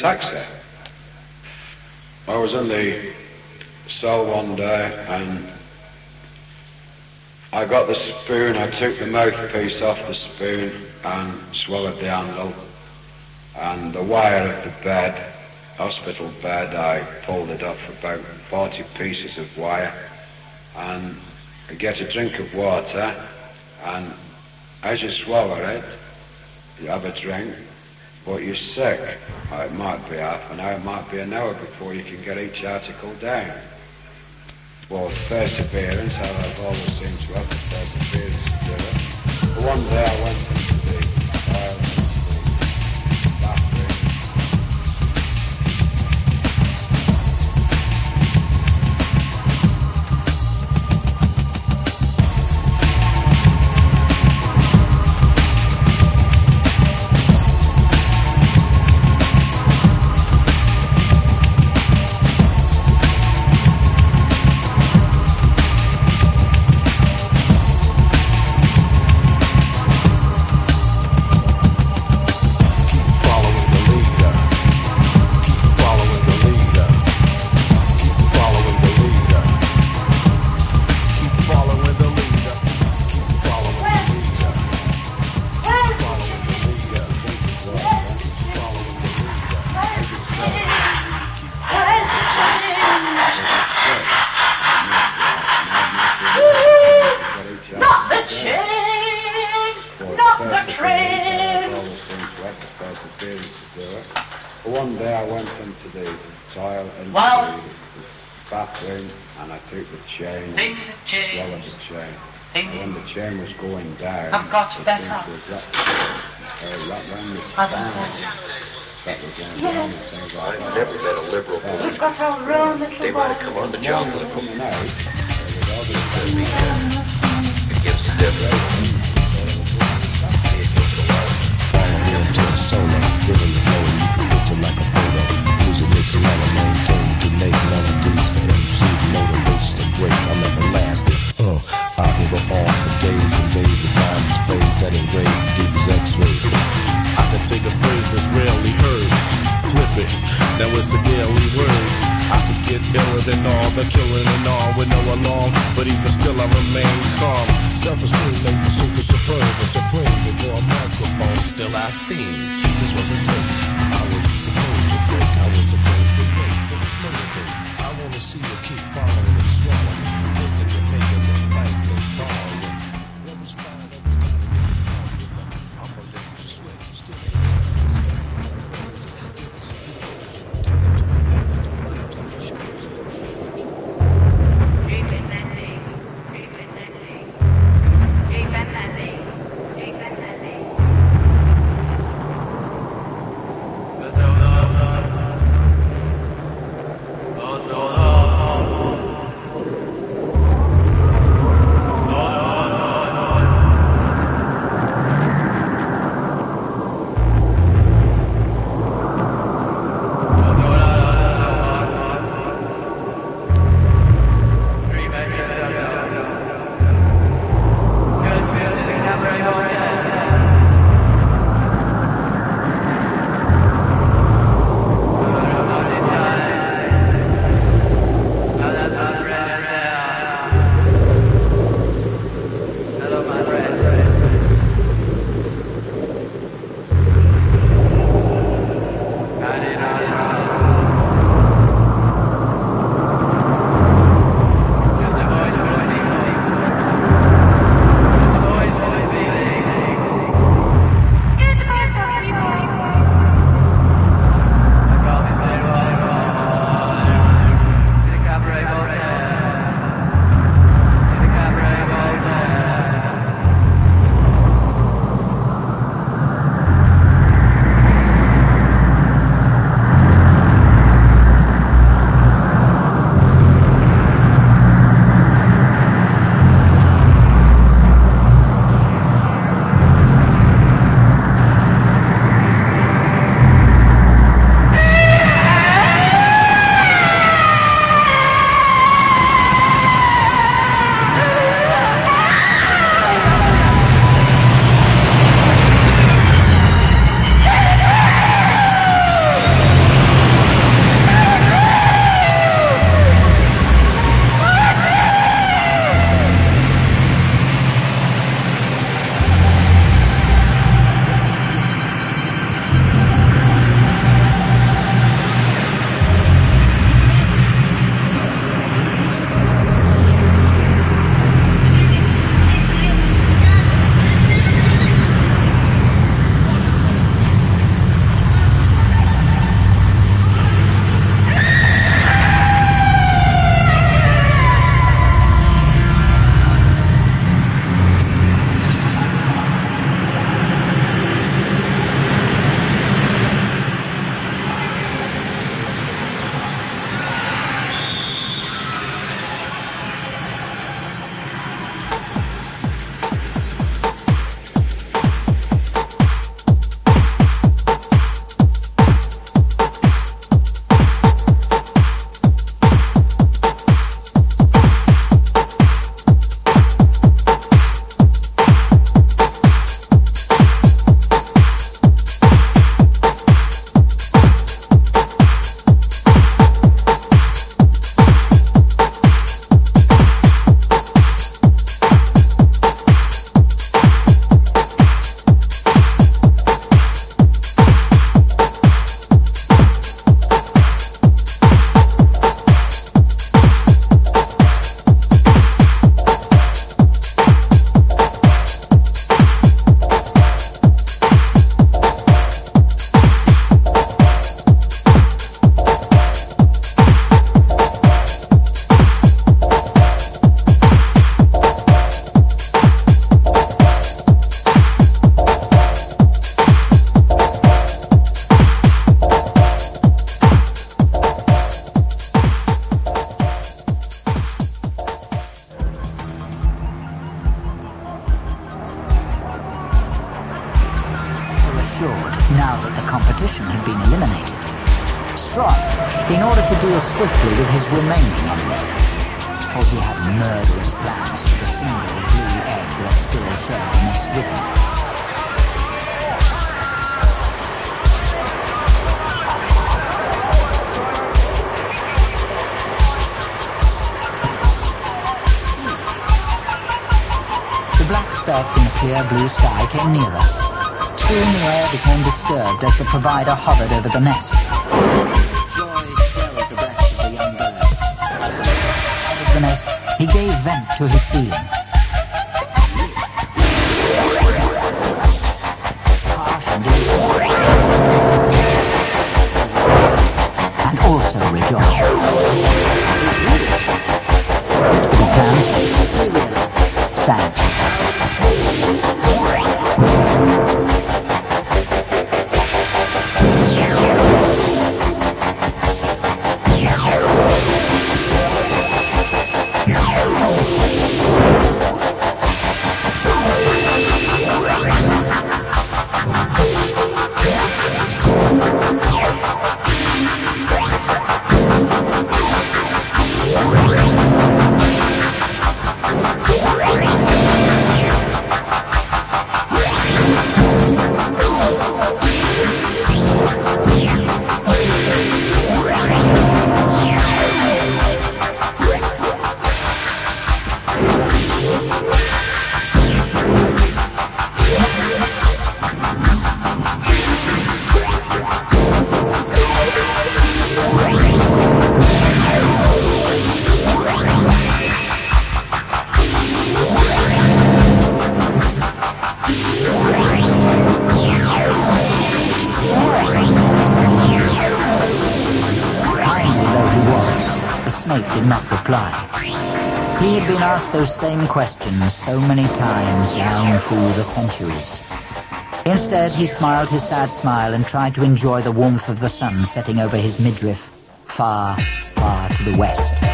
taxi. I was in the cell one day and I got the spoon, I took the mouthpiece off the spoon and swallowed the handle and the wire of the bed, hospital bed, I pulled it off about 40 pieces of wire and I get a drink of water and as you swallow it, you have a drink, but you're sick. It might be half an hour, it might be an hour before you can get each article down. Well, first appearance, I've always seemed to have the first appearance. One day I went much better. Yes. I've never met a liberal. We've got our They might have come on the job. It gives the difference. I remain calm. Self-esteem made me super superb and supreme. Before a microphone, still I feel This was a take. provider hovered over the nest. asked those same questions so many times down through the centuries. Instead, he smiled his sad smile and tried to enjoy the warmth of the sun setting over his midriff far, far to the west.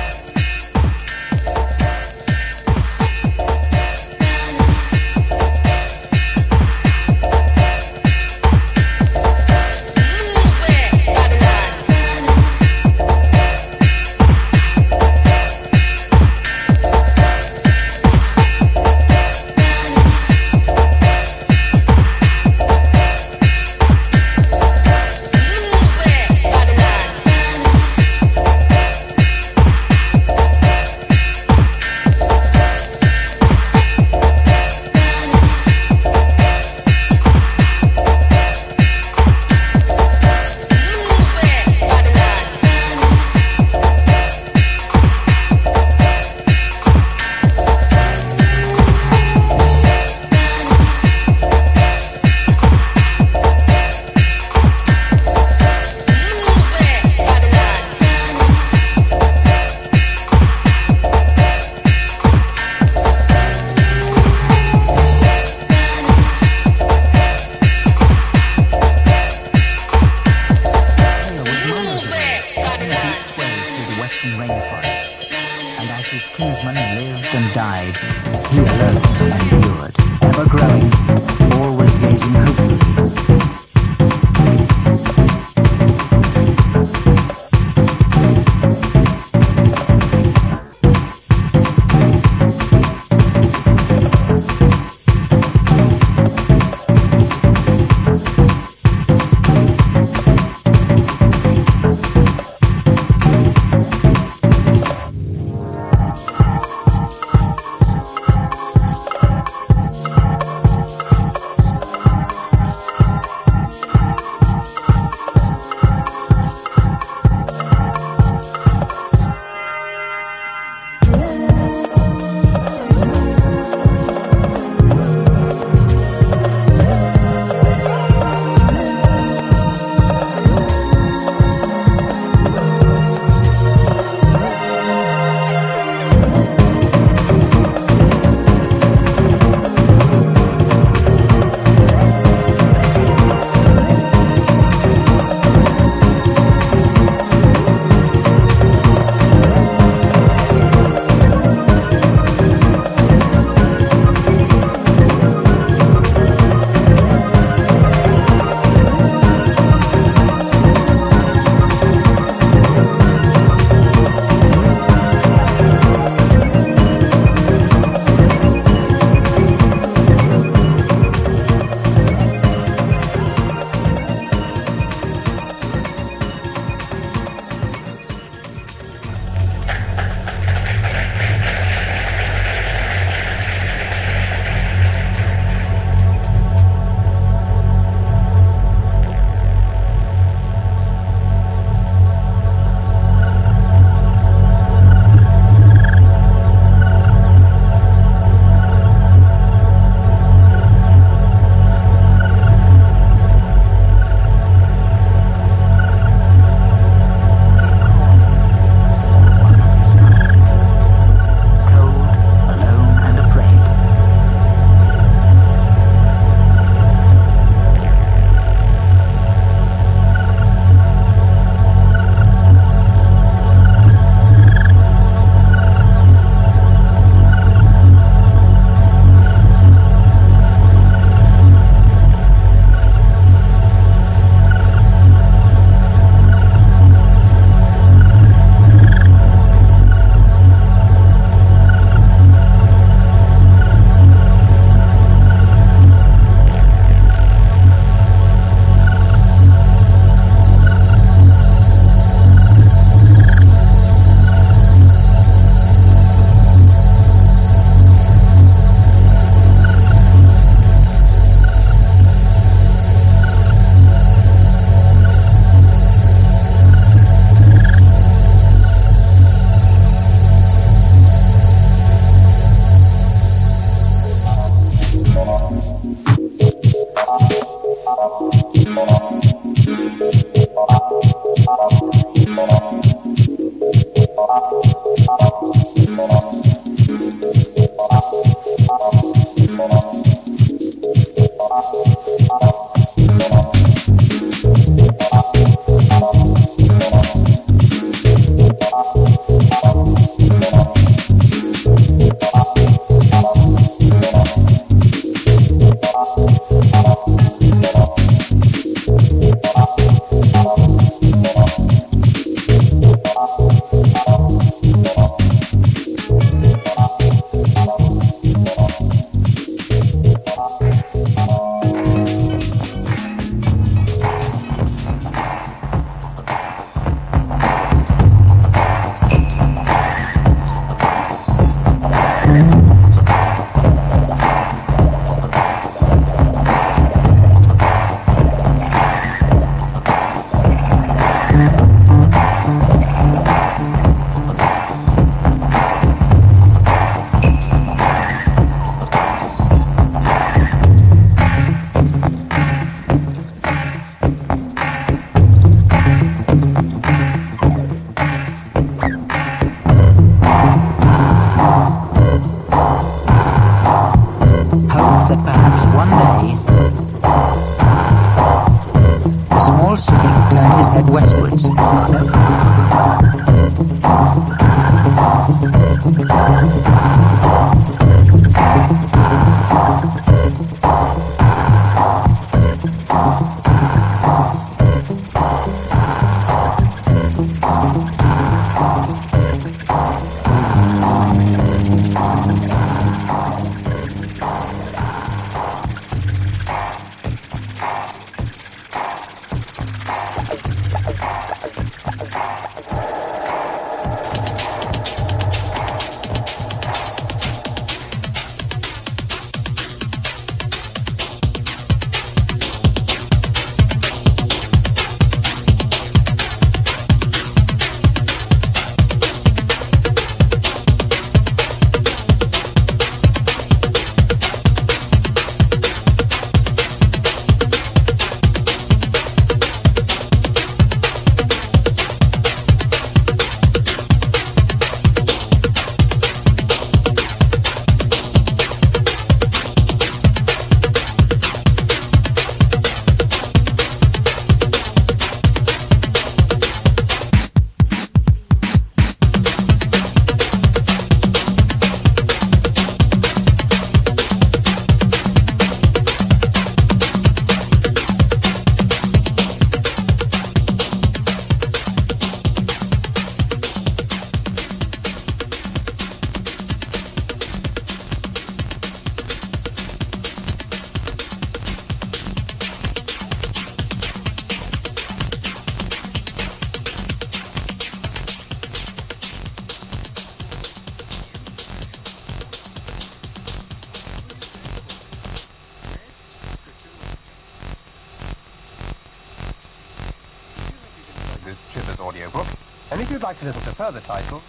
little to further title,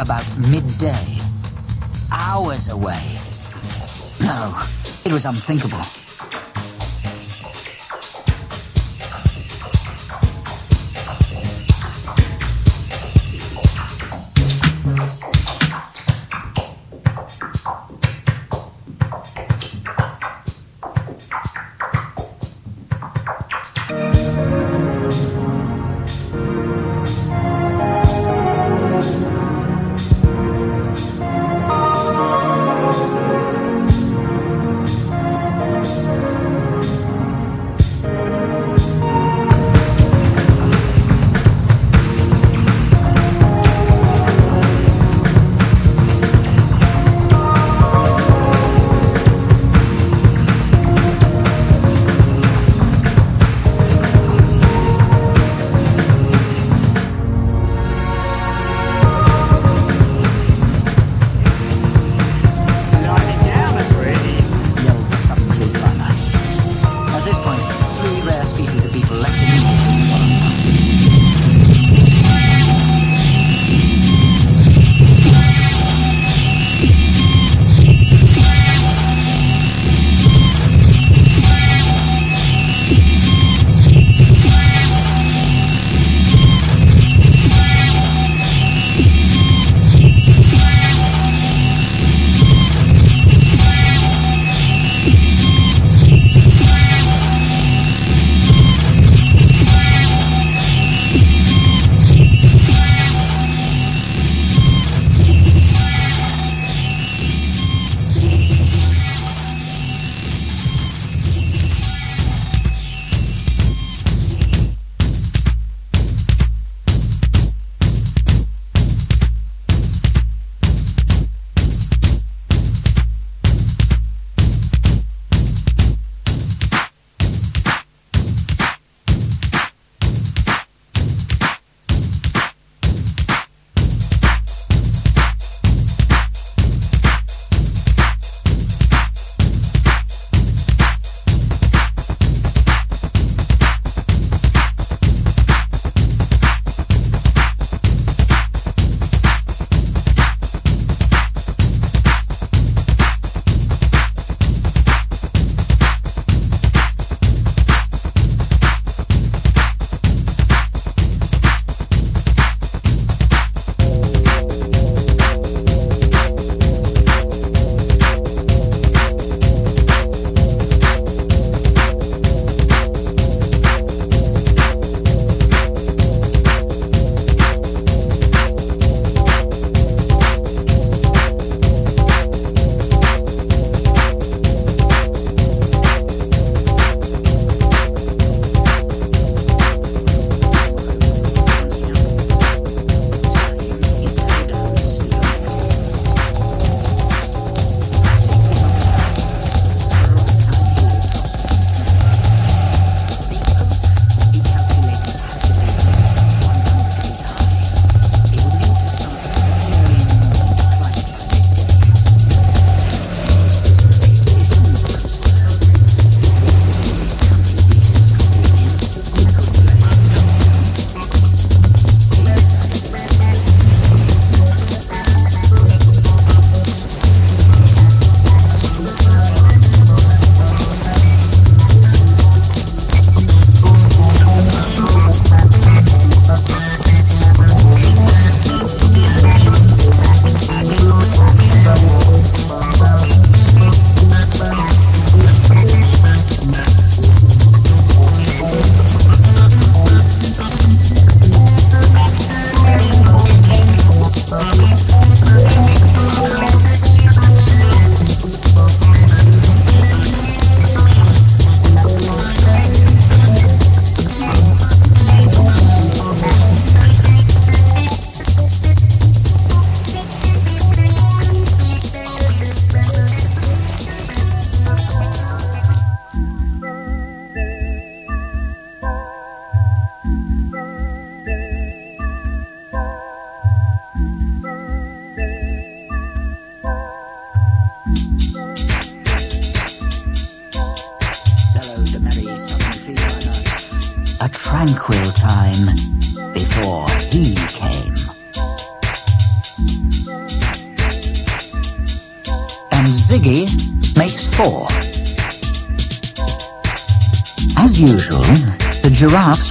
about midday. Hours away. No, it was unthinkable.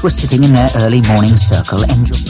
Were sitting in their early morning circle enjoying.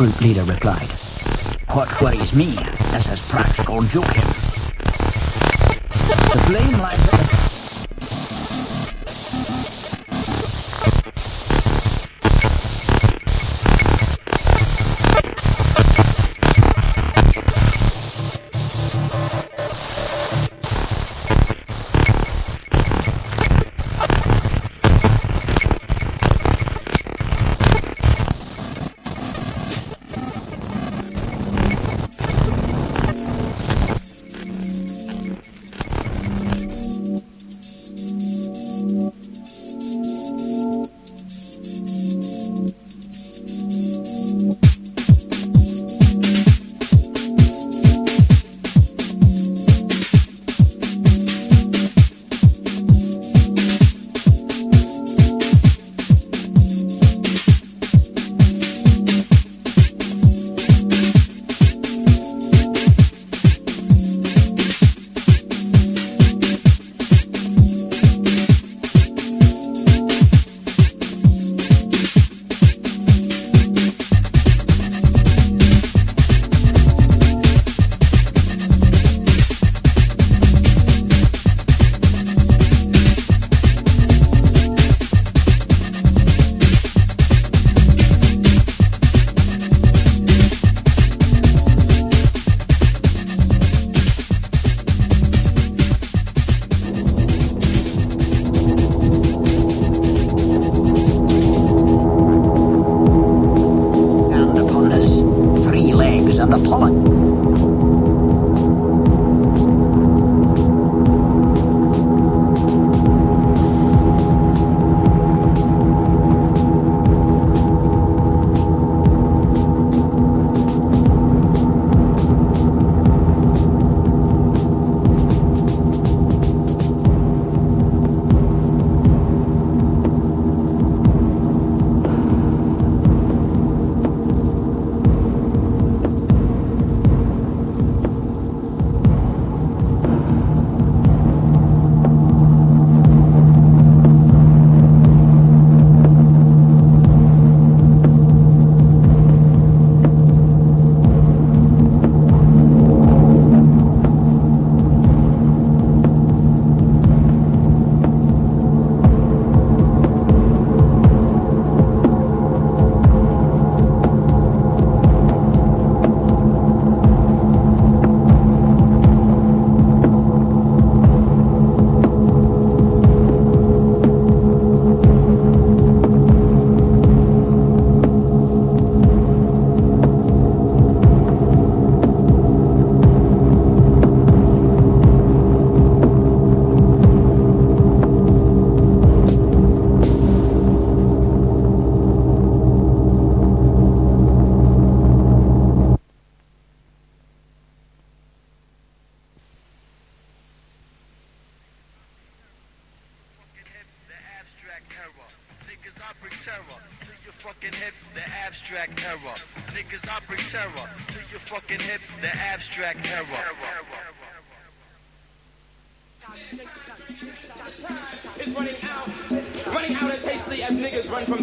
Group leader replied. What worries me is his practical joking. The blame lies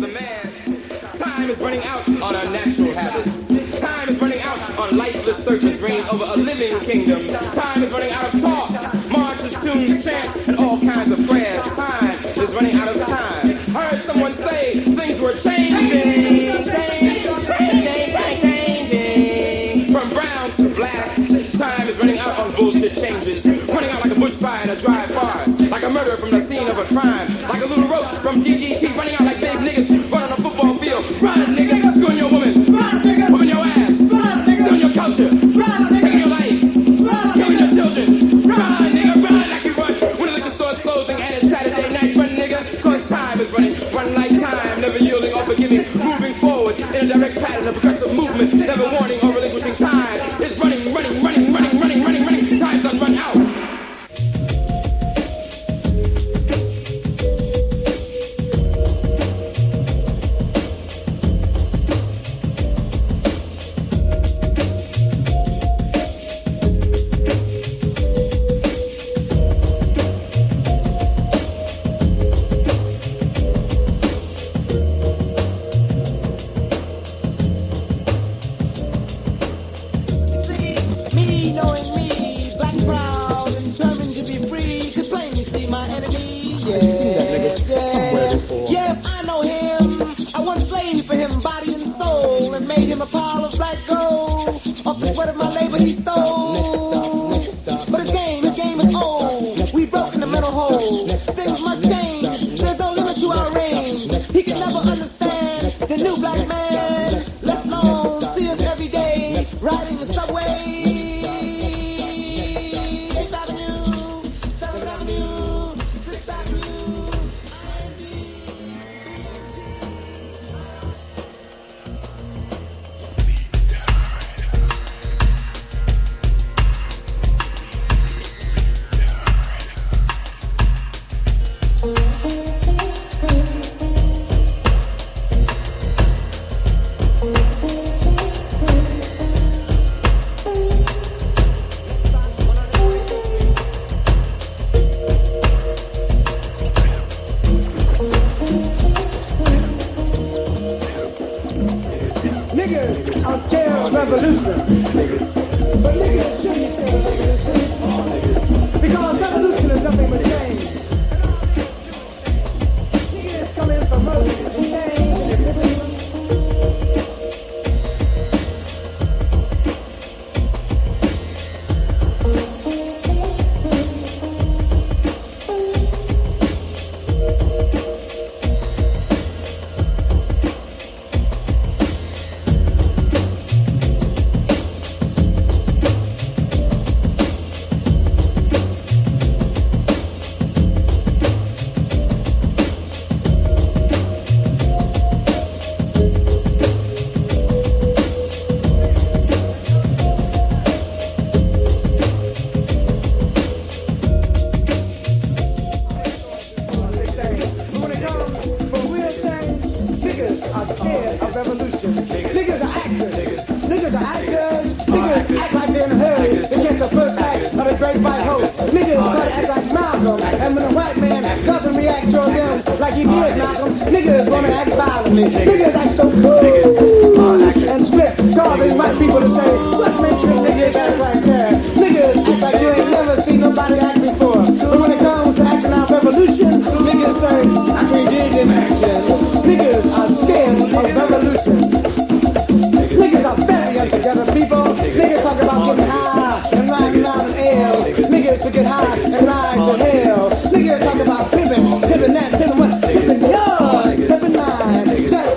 the man. Time is running out on our natural habits. Time is running out on lifeless searches reign over a living kingdom. Time is running out of talk, marches, tunes, chants, and all kinds of prayers. Time is running out of time. Heard someone say things were changing, changing, changing, changing. From brown to black, time is running out on bullshit changes. Running out like a bushfire in a dry forest, like a murderer from the scene of a crime, like a little roach from DDT running out like bukan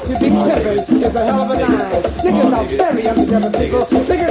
To be clever is a hell of a dime. Niggas are very unforgiving people. Niggas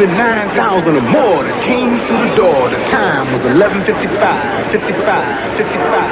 been 9,000 or more that came through the door. The time was 11.55, 55, 55.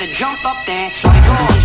to jump up there and go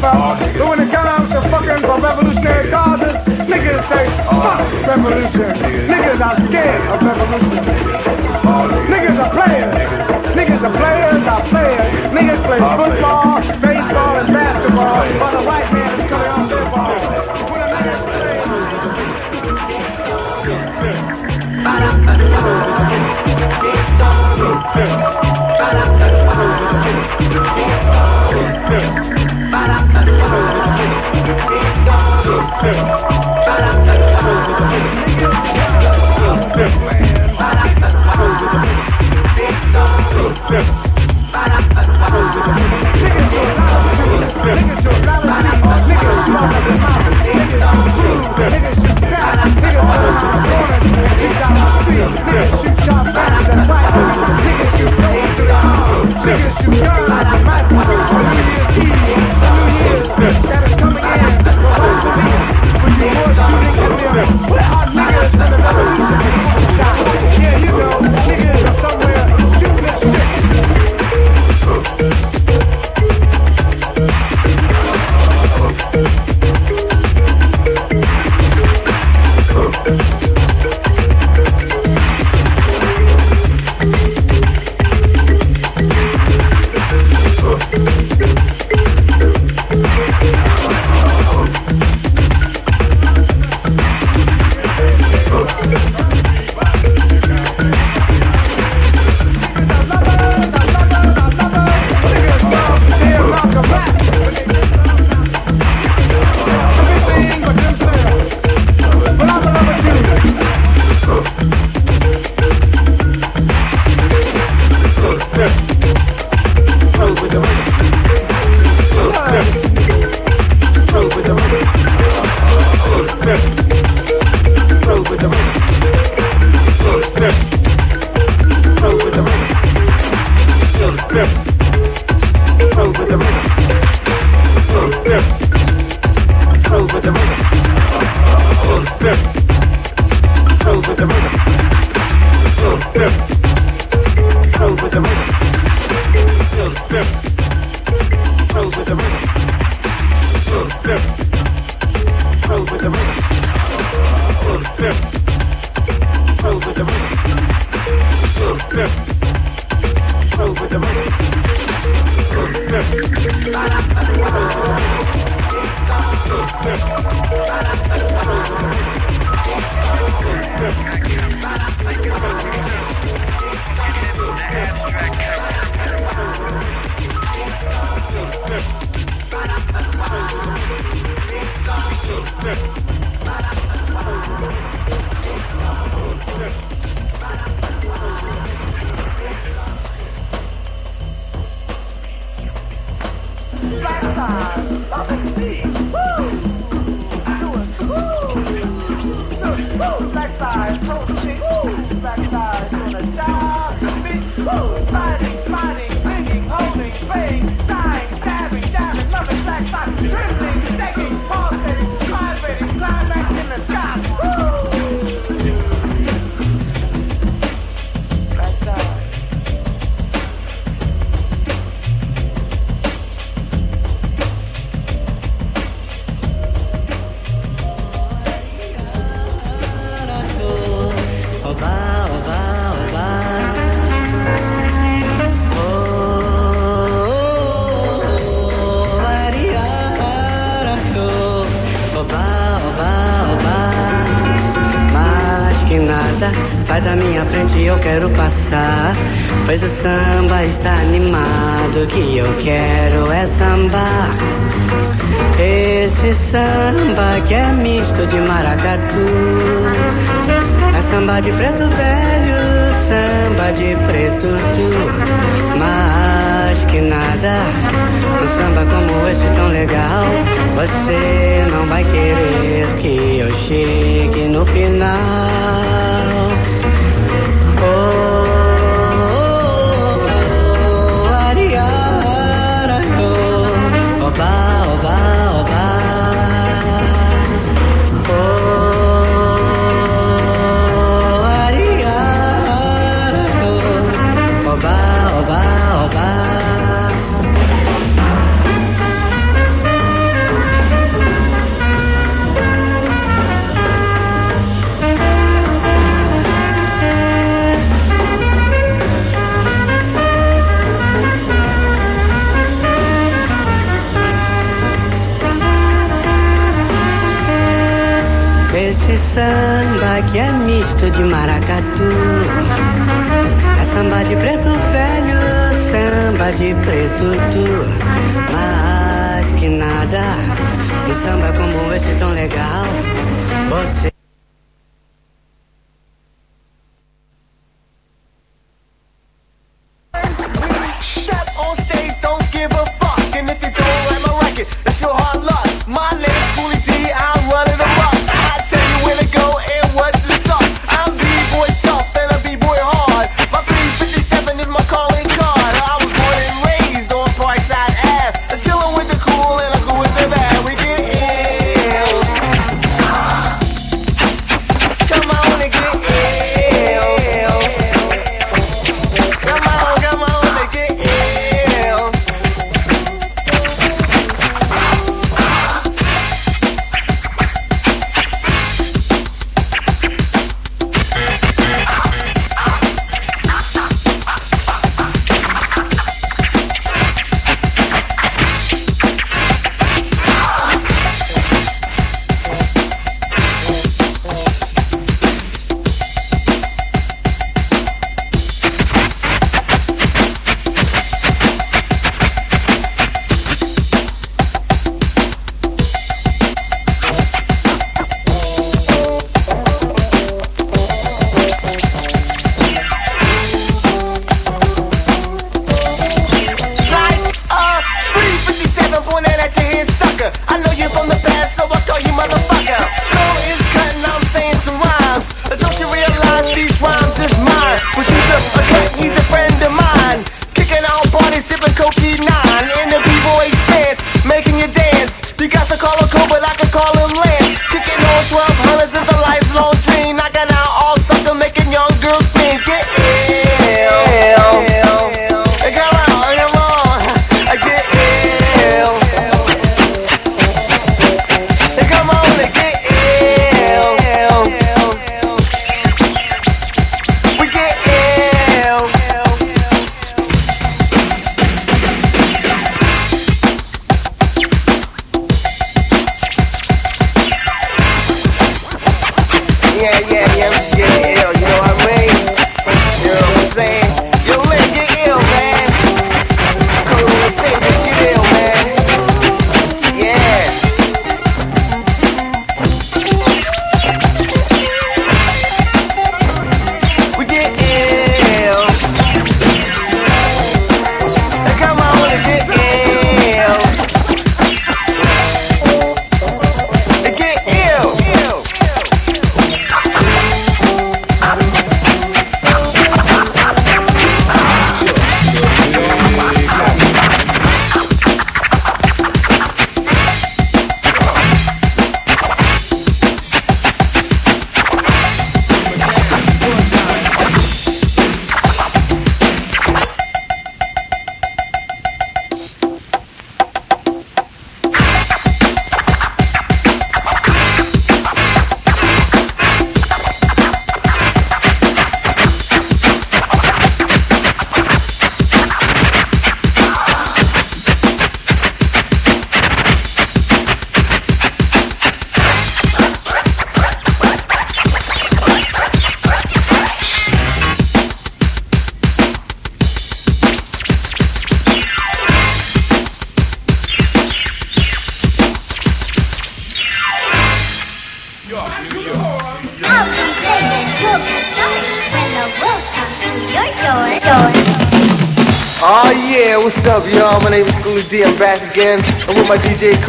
about. But when it comes to fucking for revolutionary causes, niggas say, fuck revolution. Niggas are scared of revolution. Niggas are players. Niggas are players are players. Niggas play football, baseball, and basketball, but the white man is coming off their ball. Niggas you. girl, I like my that is coming in. The light police with shooting at them.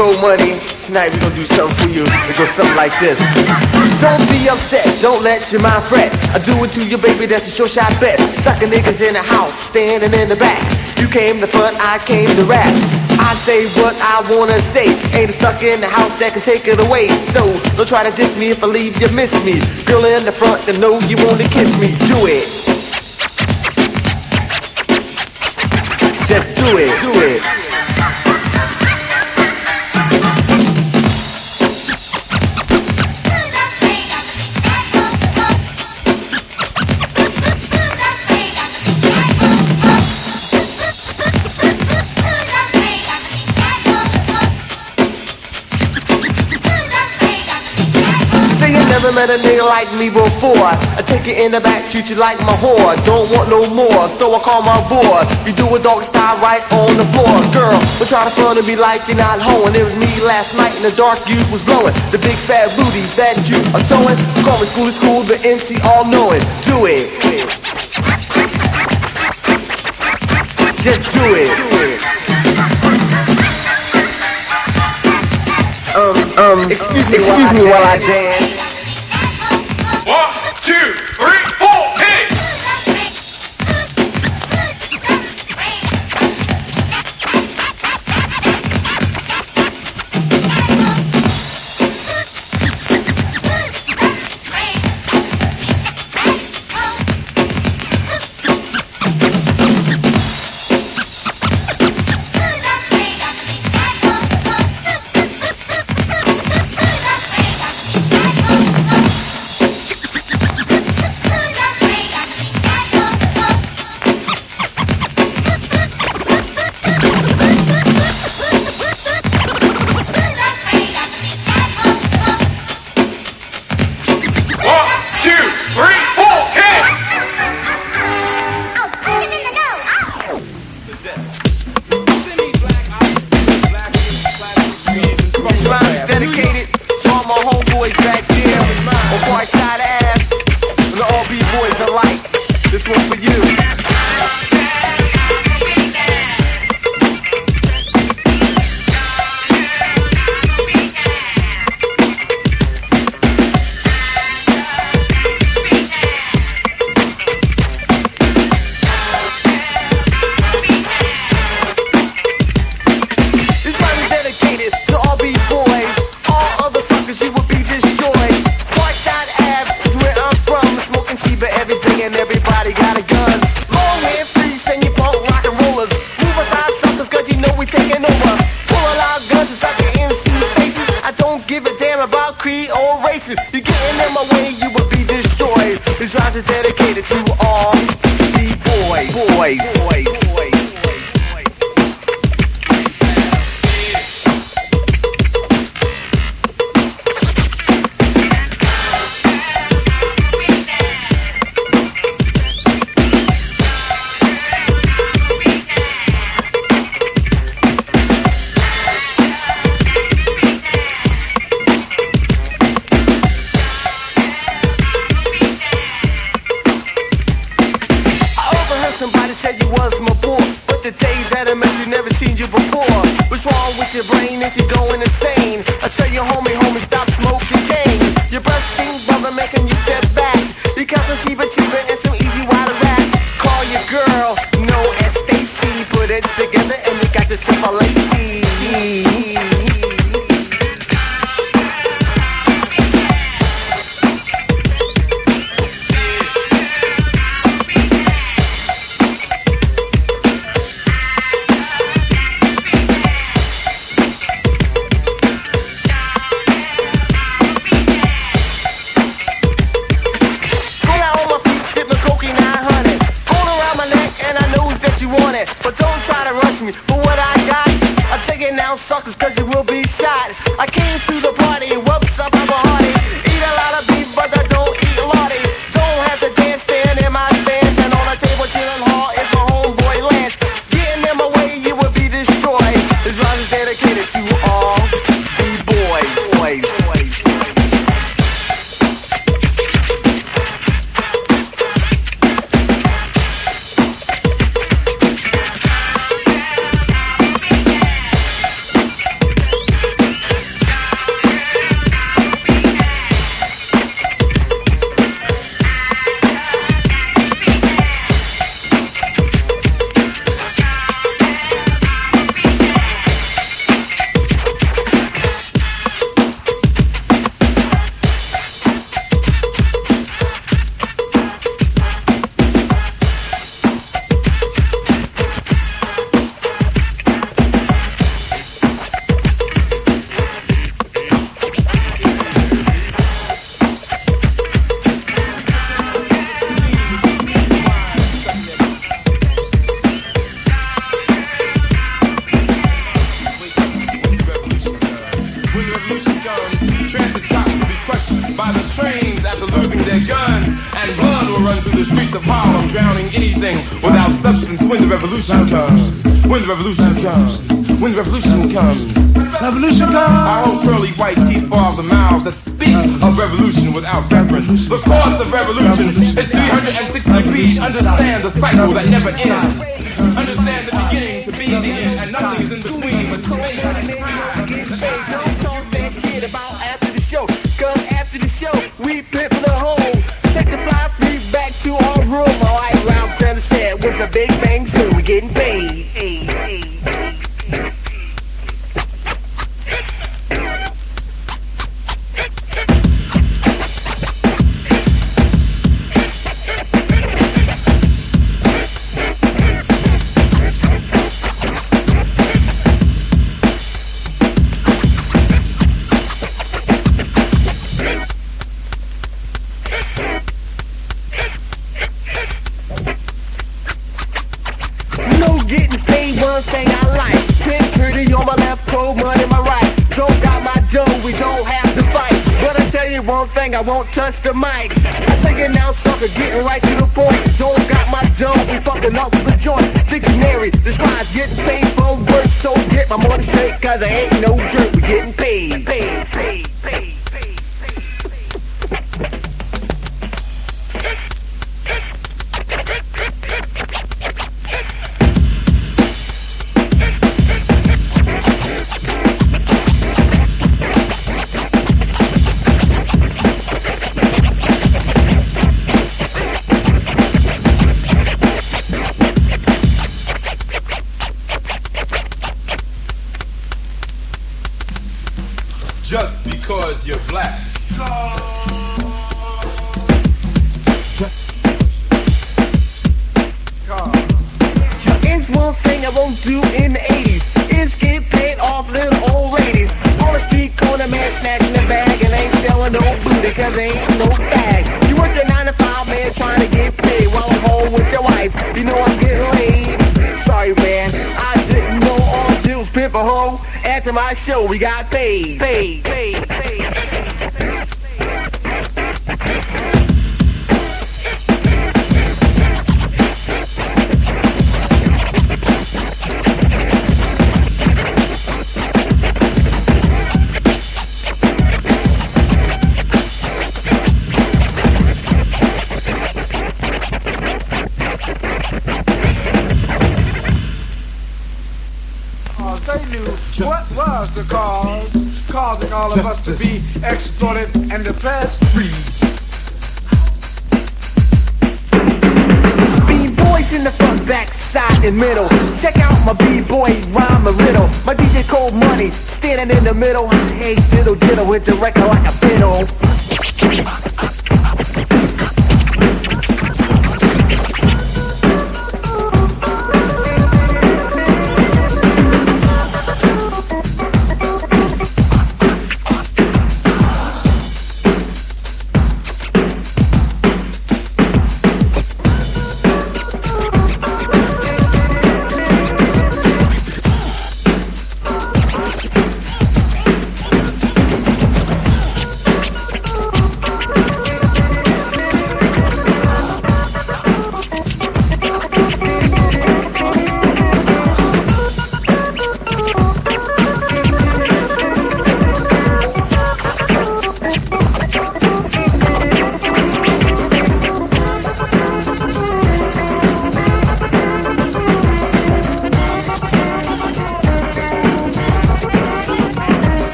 Code Money. Tonight we gonna do something for you. It goes something like this. Don't be upset, don't let your mind fret. I do it to you, baby, that's a sure shot bet. Sucking niggas in the house, standing in the back. You came to front, I came to rap. I say what I wanna say. Ain't a sucker in the house that can take it away. So don't try to diss me if I leave you miss me. Girl in the front to know you wanna kiss me. Do it. Just do it, do it. Never met a nigga like me before. I take it in the back, treat you like my whore. Don't want no more, so I call my boy. You do a dog style right on the floor, girl. But try to front of me like you're not hoeing. It was me last night in the dark, you was blowing. The big fat booty that you are towing. Call me school to school, the NC all knowing. Do it. Just do it. Um, um, excuse me, excuse me while I dance. Two,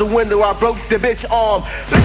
the window, I broke the bitch arm.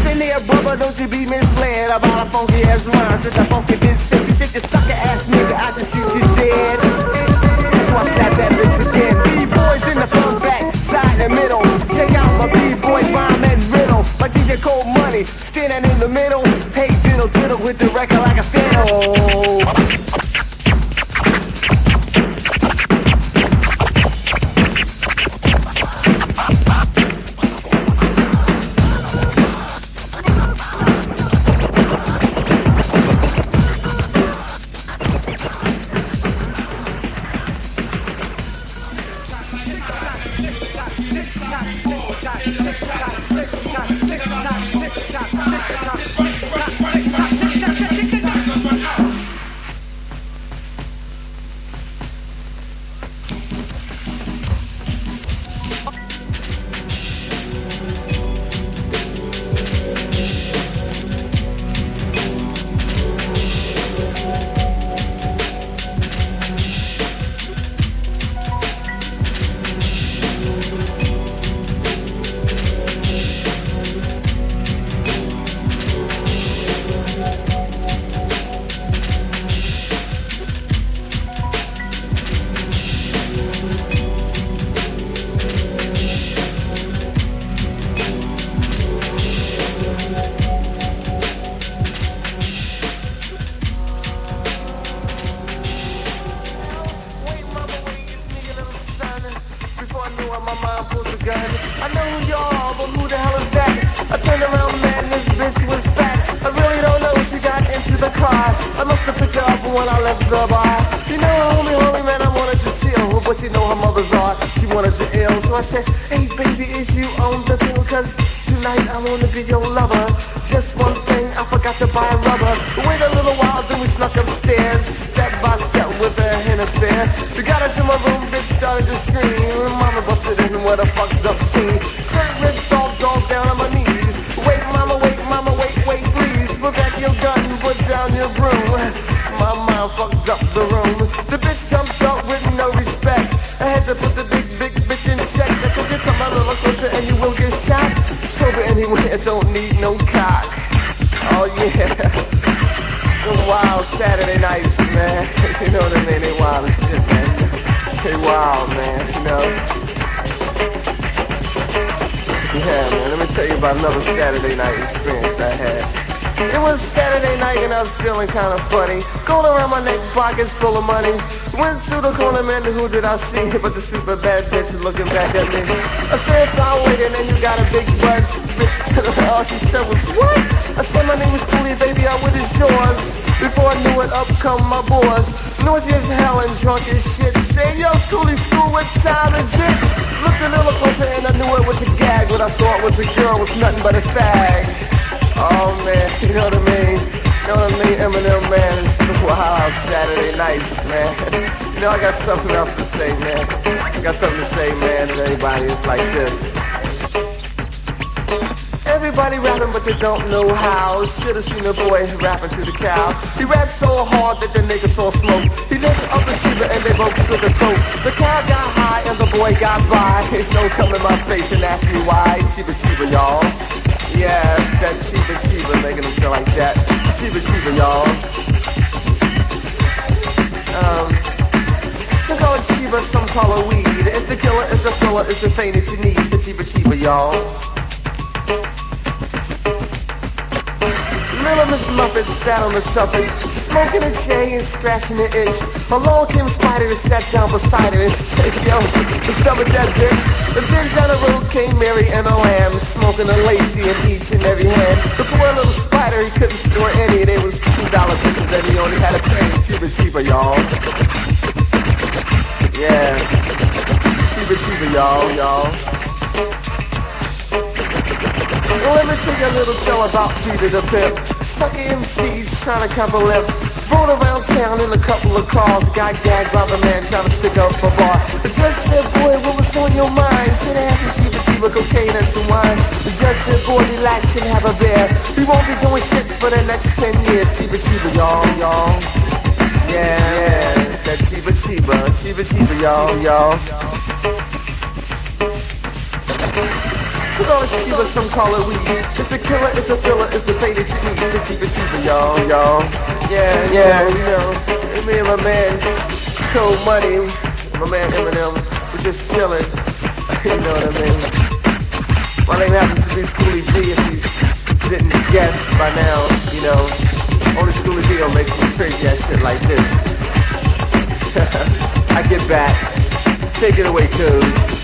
Feeling kind of funny. Going around my neck pockets full of money. Went to the corner, man, who did I see? But the super bad bitch is looking back at me. I said, fly waiting, and you got a big buzz. Bitch, all she said was, what? I said, my name is Schoolly, baby, I what is yours? Before I knew it, up come my boys. Noisy as hell and drunk as shit. Saying, yo, Schoolly, school, what time is it? Looked a little closer and I knew it was a gag. What I thought was a girl was nothing but a fag. Oh, man, you know what I mean? You know what I mean? Eminem, man, it's the wild Saturday nights, man. You know, I got something else to say, man. I got something to say, man, to. It's like this. Everybody rapping, but they don't know how. Should've seen a boy rapping to the cow. He rapped so hard that the nigga saw smoke. He lifted up the Sheba and they both took a toke. The cow got high and the boy got by. Don't come in my face and ask me why. Chiba Chiba, y'all. Yeah, it's that Chiba Chiba making them feel like that. Chiba Chiba, y'all. Um, some call it Chiba, some call it weed. It's the killer, it's the filler, it's the thing that you need. The Chiba Chiba, y'all. Little Miss Muffet sat on the sofa, smoking a J and scratching the itch. Along came Spider sat down beside her and said, Yo, what's up with that bitch? And then down the road came Mary and a lamb, smoking a lacy in each and every hand. The poor little Spider, he couldn't score any. They was two dollar bitches and he only had a penny. Cheaper, cheaper, y'all. Yeah. Cheaper, cheaper, y'all, y'all. Well, let me take a little tell about Peter the Pimp. Sucker MCs trying to cover lip. Rode around town in a couple of cars. Got gagged by the man trying to stick up a bar. Judge said, boy, what was on your mind? Said, have some cheaper, cheaper cocaine and some wine. The judge said, boy, relax and have a beer. We won't be doing shit for the next 10 years. Cheaper, cheaper, y'all, y'all. Yeah, yeah, it's that cheaper, cheaper, cheaper, cheaper, y'all, y'all. Put on a Shiba, some call it weed. It's a killer, it's a filler, it's the thing that you need. It's a cheaper, cheaper, y'all, y'all. Yeah, yeah, you know, me and my man, Code Money, my man Eminem, we're just chilling. you know what I mean? My name happens to be Schoolly D, if you didn't guess by now, you know. Only Schoolly D will make some crazy ass shit like this. I get back. Take it away, Code.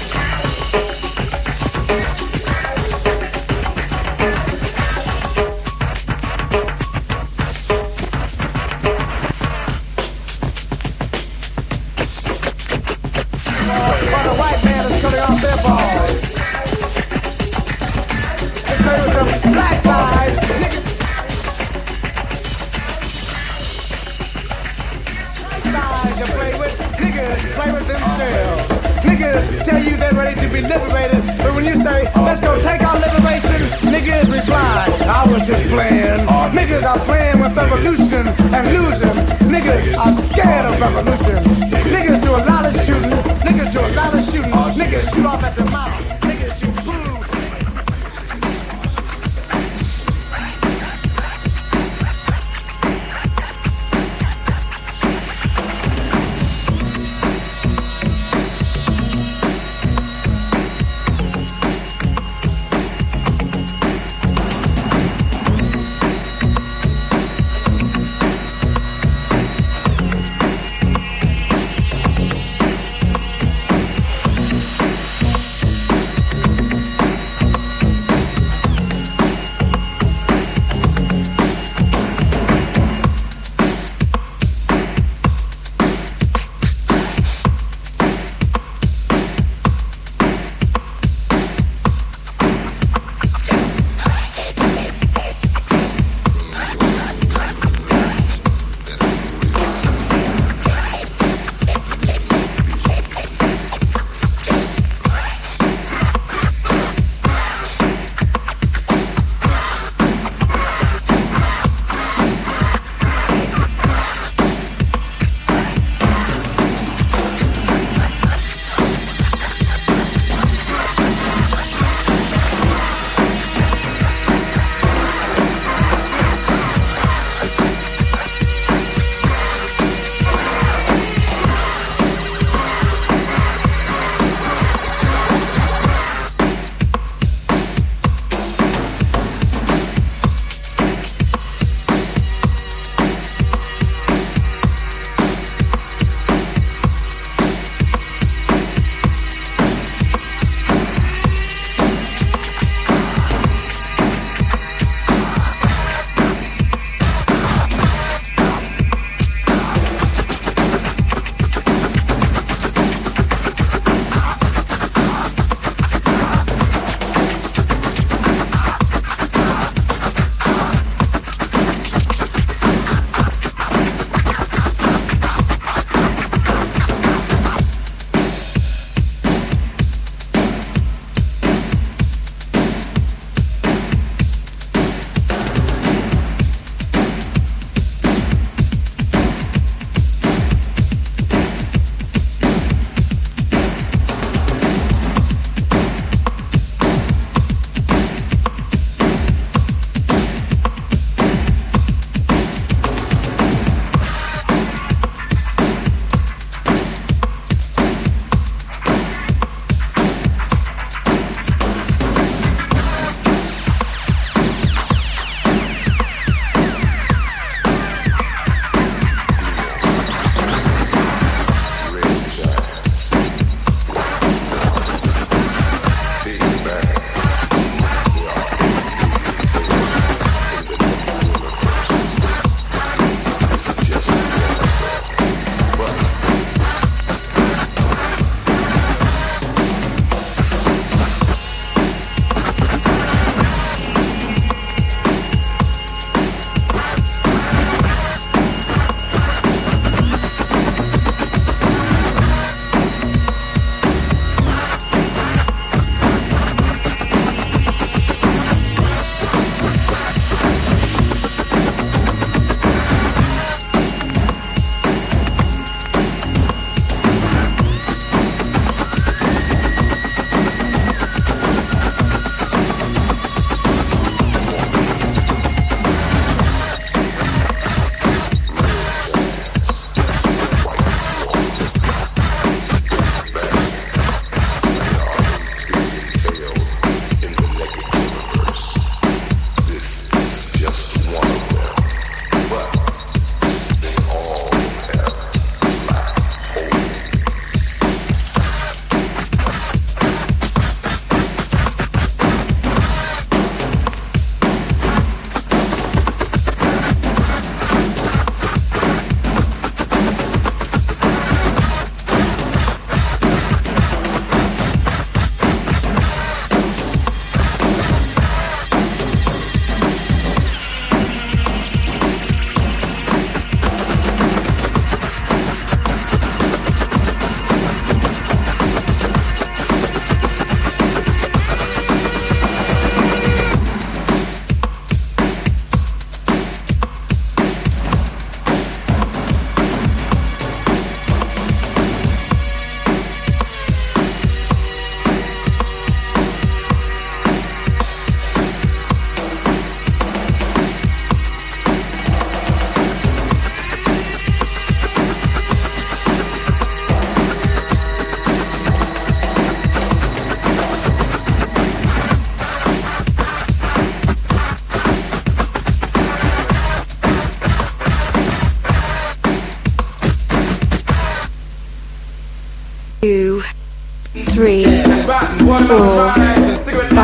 Three, four, five, six, seven,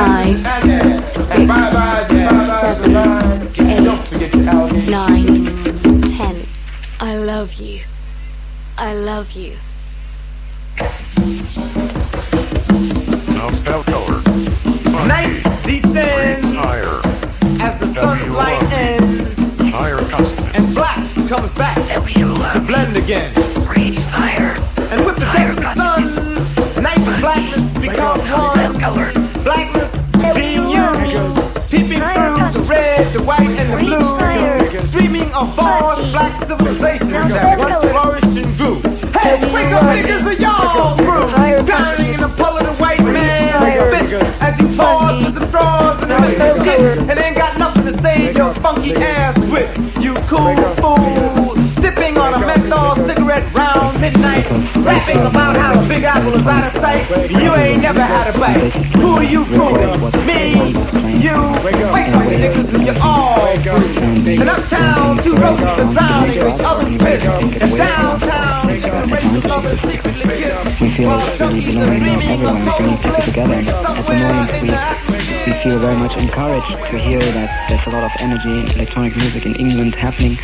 eight, nine, ten. I love you. I love you. Now spell color. Night descends Higher. as the sun's light ends, Higher customers. and black comes back to blend again. Of false black civilizations that once flourished and grew. Hey, wake up, niggas, are y'all through? Drowning in the pull of the white man spit as you pause for some straws and other shit, and ain't got nothing to say your funky ass with. You cool fool, sipping on a menthol cigarette round midnight, rapping about how the Big Apple is out of sight. You ain't never had a bite. Who are you fooling? Me, you. Wake up, niggas, and you're all through. And uptown, two roaches are drowning, each other's pissed. And downtown, it's a race of lovers secretly kiss. we feel as of everyone is going to together. And at the moment, we, we feel very much encouraged to hear that there's a lot of energy in electronic music in England happening.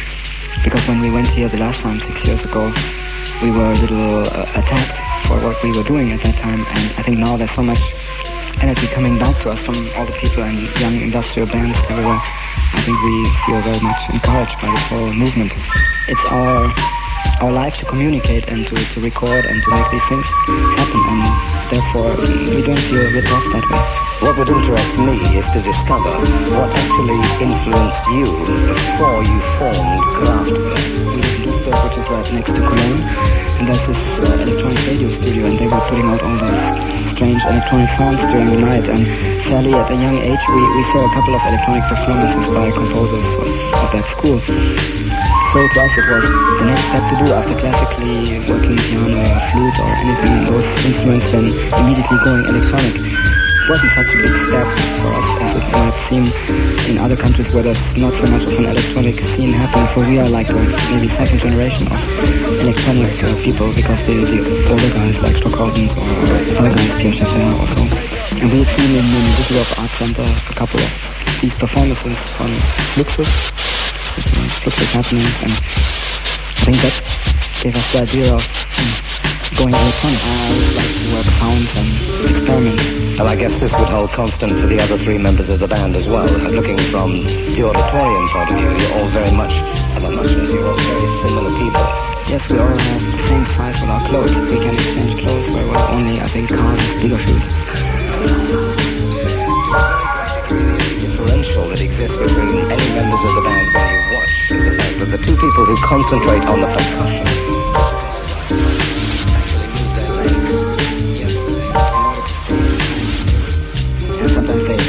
Because when we went here the last time, six years ago, we were a little uh, attacked for what we were doing at that time. And I think now there's so much energy coming back to us from all the people and young industrial bands everywhere. I think we feel very much encouraged by this whole movement. It's our our life to communicate and to, to record and to make these things happen and therefore we don't feel ripped off that way. What would interest me is to discover what actually influenced you before you formed Kraftwerk. Live which is right next to Cologne, and there's this uh, electronic radio studio and they were putting out all those strange electronic sounds during the night and sadly at a young age we, we saw a couple of electronic performances by composers of, of that school. So to us it was the next step to do after classically working piano or flute or anything in those instruments then immediately going electronic. Wasn't such a big step for us as it might seem in other countries where there's not so much of an electronic scene happening. So we are like the maybe second generation of electronic uh, people because the, the older guys like Stockhausen or other guys, Pierre Schaeffer or so. And we have seen in the Düsseldorf Art Center a couple of these performances from Fluxus, Fluxus happenings, and I think that gave us the idea of um, going electronic. I would like to work sounds and experiment. And I guess this would hold constant for the other three members of the band as well. Looking from the auditorium point of view, you're all very much, as much as you're all very similar people. Yes, we all have the same size with our clothes. We can exchange clothes where we're only, I think, cars with bigger shoes. differential that exists between any members of the band when you watch is the fact that the two people who concentrate on the percussion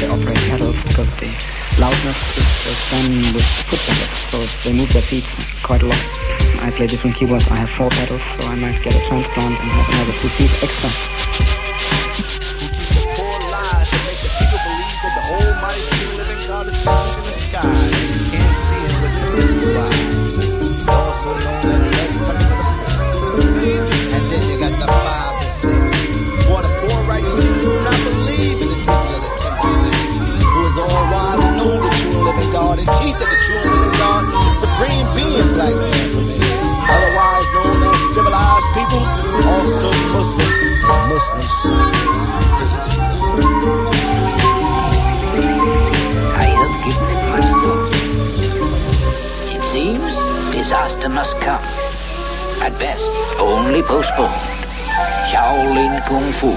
they, operate pedals because the loudness is, done with foot pedals, so they move their feet quite a lot. I play different keyboards. I have four pedals, so I might get a transplant and have another two feet extra. make the disaster must come. At best, only postponed. Shaolin Kung Fu,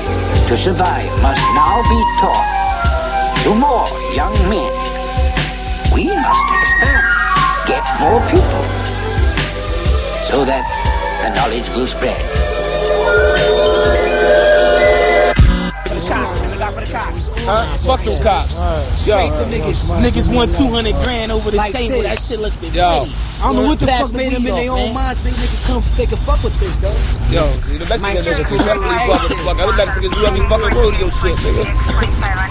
to survive, must now be taught to more young men. We must expand, get more pupils, so that the knowledge will spread. Huh? Fuck them cops. Yo, niggas want 200 grand over the Like table. this. That shit looks the Yo. shitty. I don't know what the fuck made them in their own minds think they can come, they can fuck with this, though. Yo, the Mexicans niggas is definitely with the fuck. Other Mexicans do any fucking rodeo shit, nigga.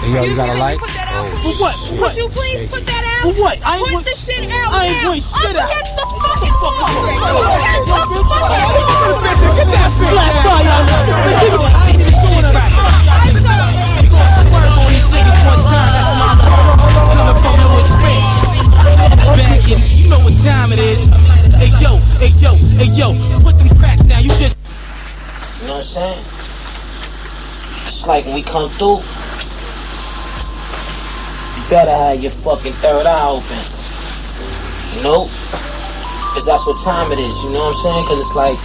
Yo, you got a light? For what? Could you please put that out? For what? I ain't put the shit out. I ain't put shit out. Against the fucking wall. Against the fucking wall. Get that shit out. I ain't just doing it. I ain't just doing it. You gonna swerve on these niggas one time? That's my. Still a fucking you know what time it is. Hey yo, hey yo, hey yo, put them cracks down. You just. You know what I'm saying? It's like when we come through, you better have your fucking third eye open. Nope. Cause that's what time it is. You know what I'm saying? Cause it's like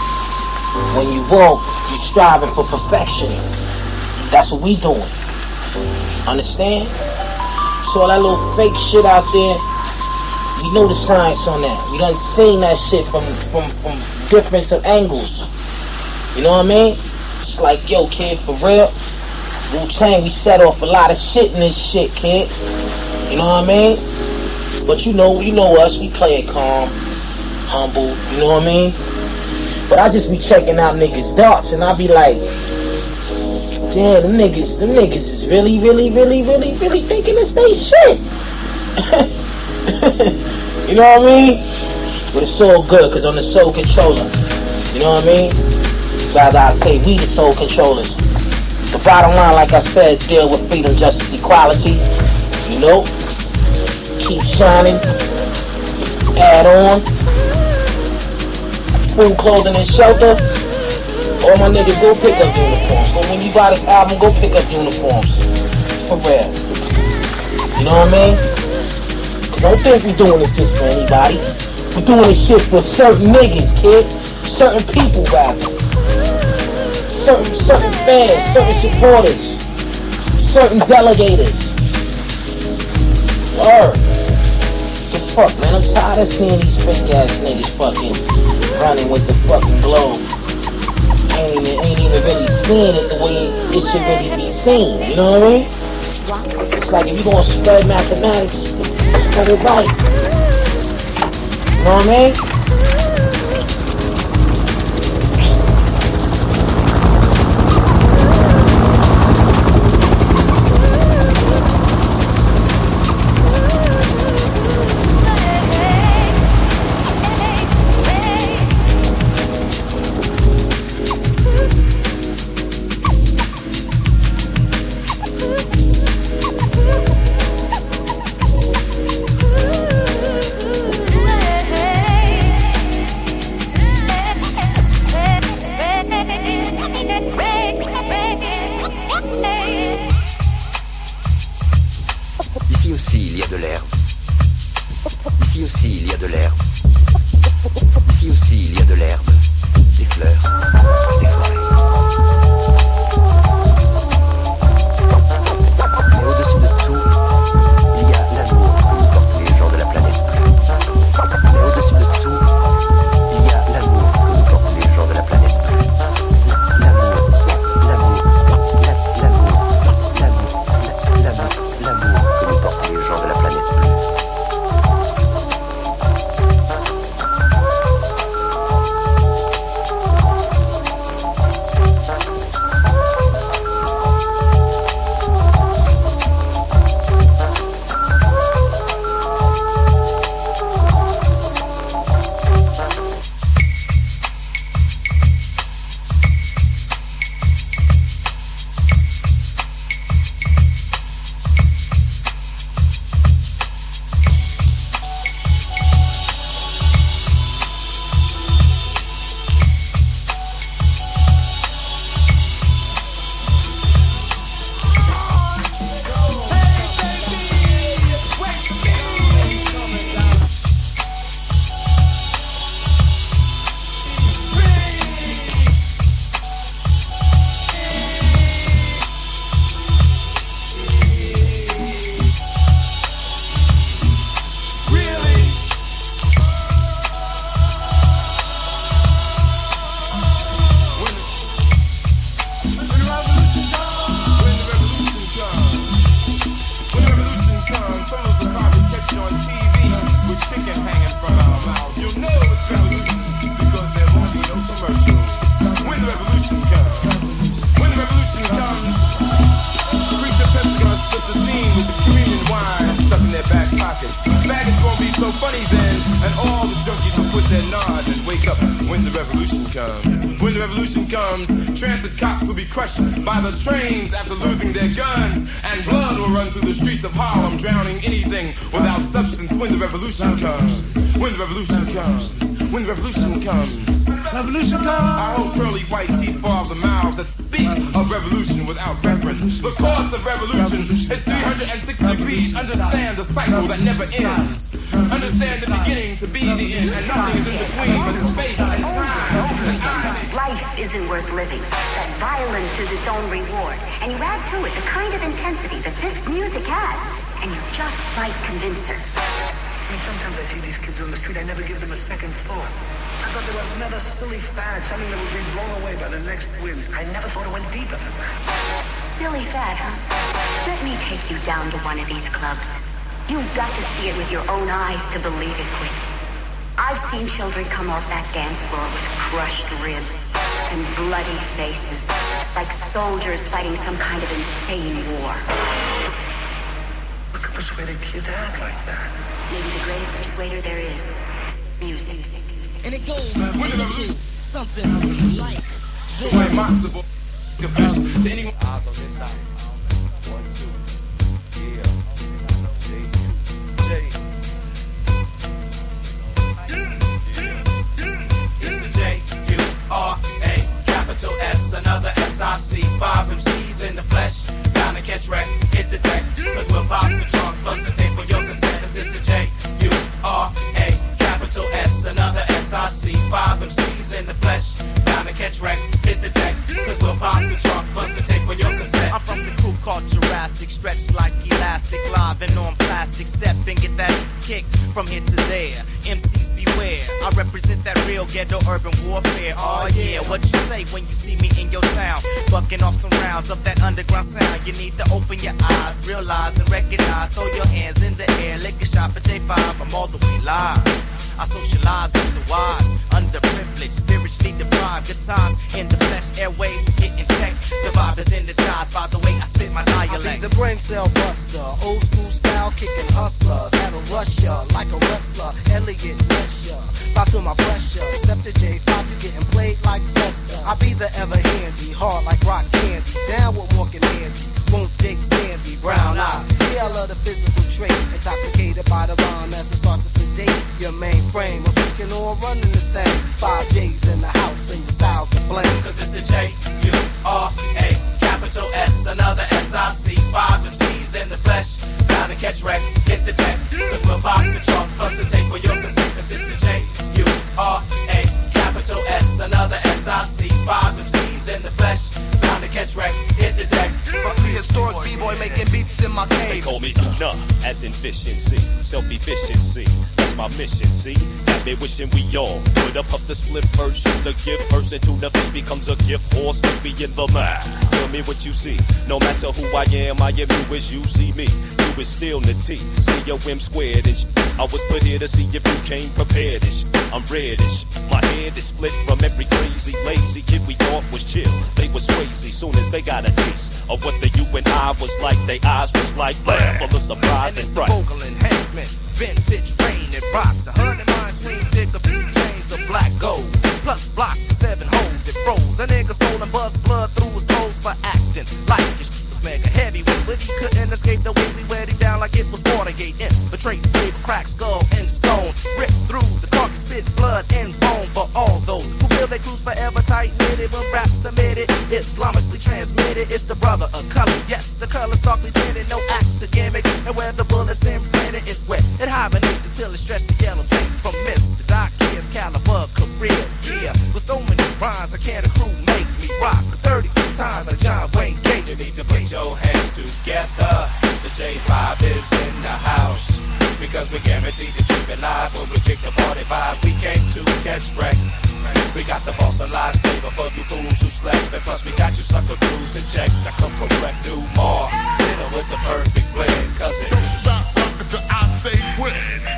when you walk, you striving for perfection. That's what we doing. Understand? So all that little fake shit out there we know the science on that. We done seen that shit from from from different angles. You know what I mean? It's like, yo, kid, for real. Wu Tang, we set off a lot of shit in this shit, kid. You know what I mean? But you know, you know us. We play it calm, humble. You know what I mean? But I just be checking out niggas' darts, and I be like, damn, them niggas, them niggas is really, really, really, really, really thinking it's they shit. you know what I mean? But it's all good, cause I'm the soul controller. You know what I mean? Rather I say we the soul controllers. The bottom line, like I said, deal with freedom, justice, equality. You know? Keep shining. Add on. Food, clothing, and shelter. All my niggas go pick up uniforms. Go when you buy this album, go pick up uniforms. For real. You know what I mean? Don't think we doing this just for anybody. We doing this shit for certain niggas, kid. Certain people, rather. Certain certain fans, certain supporters, certain delegators. Word. The fuck, man? I'm tired of seeing these fake ass niggas fucking running with the fucking globe. Ain't even, ain't even really seeing it the way it should really be seen. You know what I mean? It's like if you gonna spread mathematics, spread it right. Revolution comes. When revolution comes. Revolution comes. Revolution. I hold pearly white teeth for all the mouths that speak of revolution without reference. The course of revolution is 360 degrees. Understand the cycle that never ends. Understand the beginning to be the end, and nothing is in between but space and time. Life isn't worth living. That violence is its own reward. And you add to it the kind of intensity that this music has, and you just might convince her. I mean, sometimes I see these kids on the street, I never give them a second thought. I thought they were another silly fad, something that would be blown away by the next wind. I never thought it went deeper than that. Silly fad, huh? Let me take you down to one of these clubs. You've got to see it with your own eyes to believe it, Quinn. I've seen children come off that dance floor with crushed ribs and bloody faces, like soldiers fighting some kind of insane war. What could persuade a kid to act like that? Maybe the greatest persuader there is, music. And it goes into something like this. When Moxable confession to anyone. Eyes on this side. One, two. Yeah. J. It's the J U R A capital S, another S I C. Five MCs in the flesh. Bound to catch wreck, hit the deck. Cause we'll pop the trunk, bust the tape on your cassette. The J U R A capital S, another S I C. Five MCs in the flesh. Bound to catch wreck, hit the deck. We'll pop the trunk, bust the tape on your cassette. I'm from the crew called Jurassic, stretched like elastic, live and on plastic. Step and get that kick from here to there. MCs beware, I represent that real ghetto urban warfare. Oh, oh yeah, what you say when you see me in your town? Bucking off some rounds of that underground sound. You need to open your eyes, realize and recognize. Throw your hands in the air, lick a shot for J5. I'm all the way live. I socialize with the wise, underprivileged, spiritually deprived. Good times in the flesh, airways getting checked. The vibe is in the dies by the way I spit my I dialect. be the brain cell buster, old school style kicking hustler. That'll rush ya like a wrestler. Elliot ya. Bow to my pressure. Step to J5, you getting played like Lester. I be the ever handy, hard like rock candy. Down with Morgan Andy. Won't date Sandy, brown eyes. Yeah, I love the physical trait. Intoxicated by the rhyme as I start to sedate your mainframe. I'm speaking on running this thing. Five J's in the house and your style's to blame. Cause it's the J U R A capital S, another S I C. Five MCs in the flesh. Bound to catch wreck, hit the deck. Cause we're pop the trunk, bust the tape on your cassette. Cause it's the J U R A capital S, another S I C. Five MCs in the flesh. Bound to catch wreck, hit the deck. A prehistoric b-boy making beats in my They call me tuna, as in efficiency, self-efficiency. That's my mission, see? Got me wishing we all put up up the split first, shoot the gift first, and tuna fish becomes a gift horse, sleepy in the mouth. Tell me what you see. No matter who I am, I am you as you see me. You is still in the T, C O M squared and sh- I was put here to see if you came prepared and sh- I'm red and sh- My head is split from every crazy, lazy kid we thought was chill. They was crazy soon as they got a taste of what the you and I was like. They eyes was like blam, full of surprise And it's and fright. vocal enhancement, vintage rain and rocks. A hundred mind swing, dig a few chains of black gold. Plus block the seven holes that froze. A nigga sold and bust blood through his clothes for acting like his mega heavyweight. But he couldn't escape the way we wet him down like it was Watergate. Infiltrate, paper, crack, skull, and stone. Rip through the carcass, spit blood and bone for all those who feel they cruise forever tight knitted. When rap submitted, Islamically transmitted. It's the brother of color. Yes, the color's darkly tinted, no acts or gimmicks. And where the bullets imprinted, it's wet. It hibernates until it's stretched to yellow tape from. The doc is caliber career. Yeah, with so many rhymes, I can't a crew make me rock. 32 times like John Wayne. You need to put your hands together. The J5 is in the house. Because we're guaranteed to keep it live when we kick the party vibe. We came to catch wreck. We got the boss alive flavor for you fools who slept. And plus we got you sucker crews in check. Now come correct, do more. 'em with the perfect blend. Cause it I say when.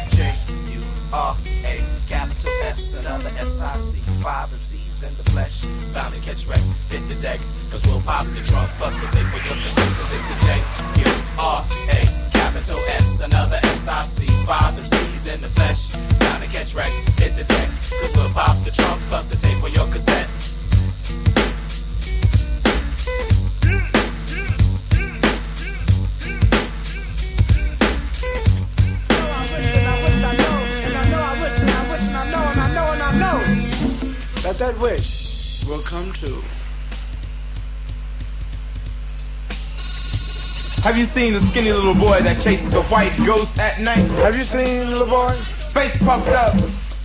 J U R A capital S another S I C five MCs in the flesh bound to catch wreck hit the deck Cause we'll pop the trunk bust buster, tape away your pursuit. Cause it's the J-U-R-A, capital S, another S-I-C. Five MCs in the flesh, down to catch wreck, hit the deck. Cause we'll pop the trunk bust buster, tape away your cassette. that that wish will come true. Have you seen the skinny little boy that chases the white ghost at night? Have you seen little boy? Face puffed up,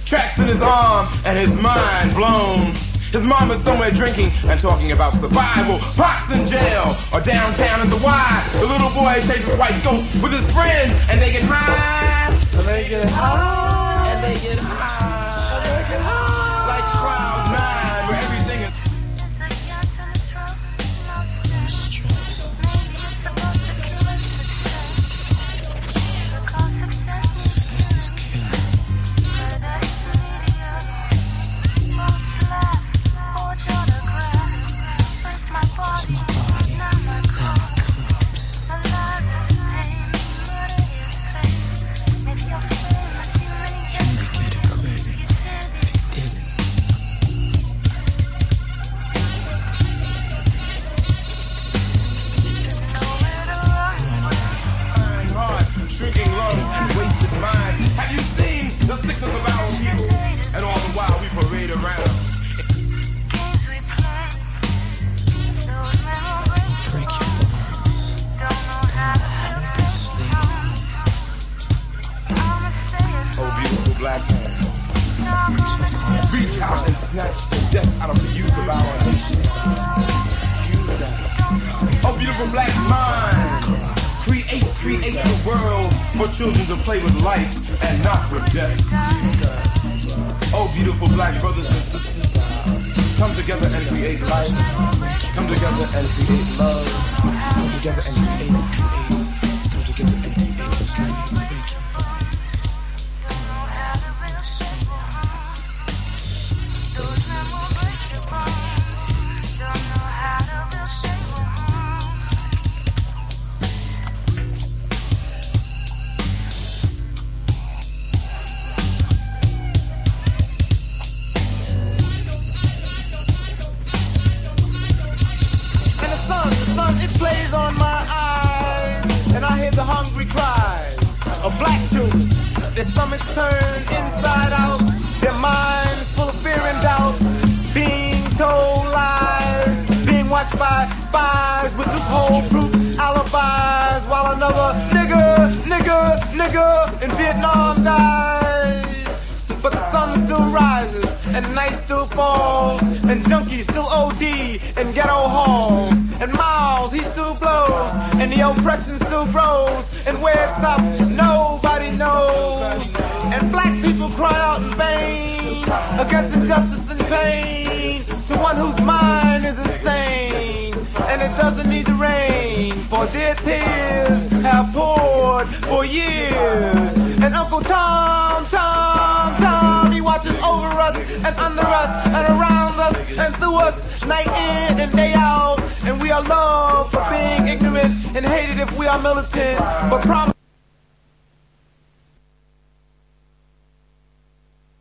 tracks in his arm, and his mind blown. His mom is somewhere drinking and talking about survival. Pops in jail or downtown in the Y. The little boy chases white ghosts with his friends, and they get high. And they get high. And they get high.